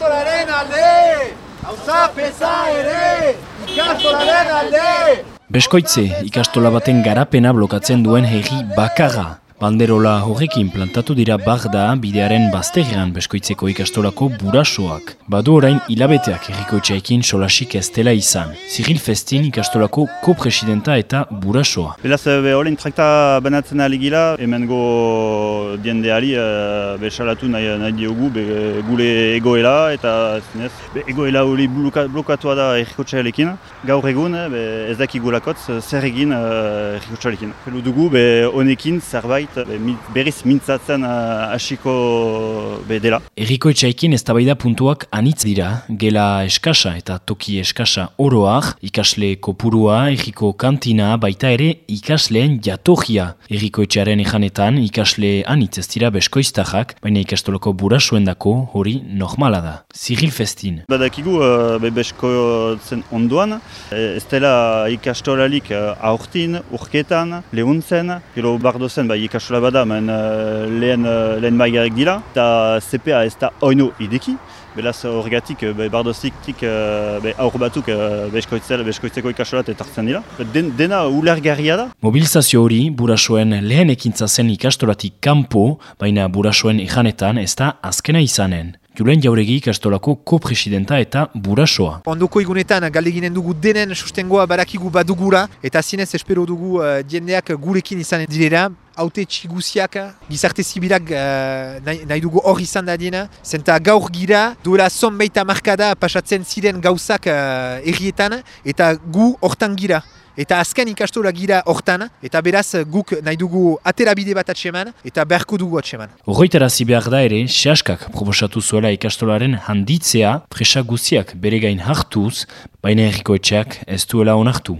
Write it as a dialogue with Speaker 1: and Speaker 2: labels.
Speaker 1: ikastolaren alde! Hauza pesa ere! Ikastolaren alde!
Speaker 2: Beskoitze ikastola baten garapena blokatzen duen herri bakarra. Banderola horrekin plantatu dira bagda bidearen bazterrean beskoitzeko ikastolako burasoak. Badu orain hilabeteak errikoitxeekin solasik ez dela izan. Cyril Festin ikastolako ko-presidenta eta burasoa.
Speaker 3: Beraz, be, horrein trakta banatzen aligila, hemen go diendeari uh, be, salatu nahi, nahi diogu be, gule egoela eta zinez, be, egoela hori bloka, blokatua da errikoitxealekin. Gaur egun, be, ez daki gulakotz zer egin uh, errikoitxealekin. Pelu dugu, be, honekin zerbait berriz mintzatzen uh, hasiko be dela.
Speaker 2: Eriko etxaikin ez puntuak anitz dira, gela eskasa eta toki eskasa oroak, ikasle kopurua, eriko kantina, baita ere ikasleen jatojia. Eriko etxaren ejanetan ikasle anitz ez dira beskoiztajak, baina ikastoloko burasuen dako hori normala da. Cyril Festin.
Speaker 3: Badakigu uh, be besko zen onduan, ez dela ikastolalik aurtin, urketan, lehuntzen, gero bardozen bai ikastola bada, men uh, lehen, uh, lehen maigarek dira, eta CPA ez da oino ideki, Belaz horregatik, be, bardoziktik uh, be, aur batzuk uh, beskoitzeko ikastolat etartzen dira. Den, dena ulergarria da.
Speaker 2: Mobilizazio hori burasoen lehen ekintza zen ikastolatik kanpo, baina burasoen ejanetan ez da azkena izanen. Julen Jauregi ikastolako ko-presidenta eta burasoa.
Speaker 4: Ondoko igunetan galdeginen dugu denen sustengoa barakigu badugura eta zinez espero dugu uh, diendeak gurekin izan direra. Haute txiguziak, gizarte zibilak uh, nahi, nahi dugu hor izan da. Zenta gaur gira duela zonbeita markada pasatzen ziren gauzak uh, errietan eta gu hortan gira. Eta azken ikastola gira hortan, eta beraz guk nahi dugu aterabide bat atseman, eta beharko dugu atseman.
Speaker 2: Horroitara behar da ere, sehaskak proposatu zuela ikastolaren handitzea, presa guziak bere gain hartuz, baina erriko etxeak ez duela onartu.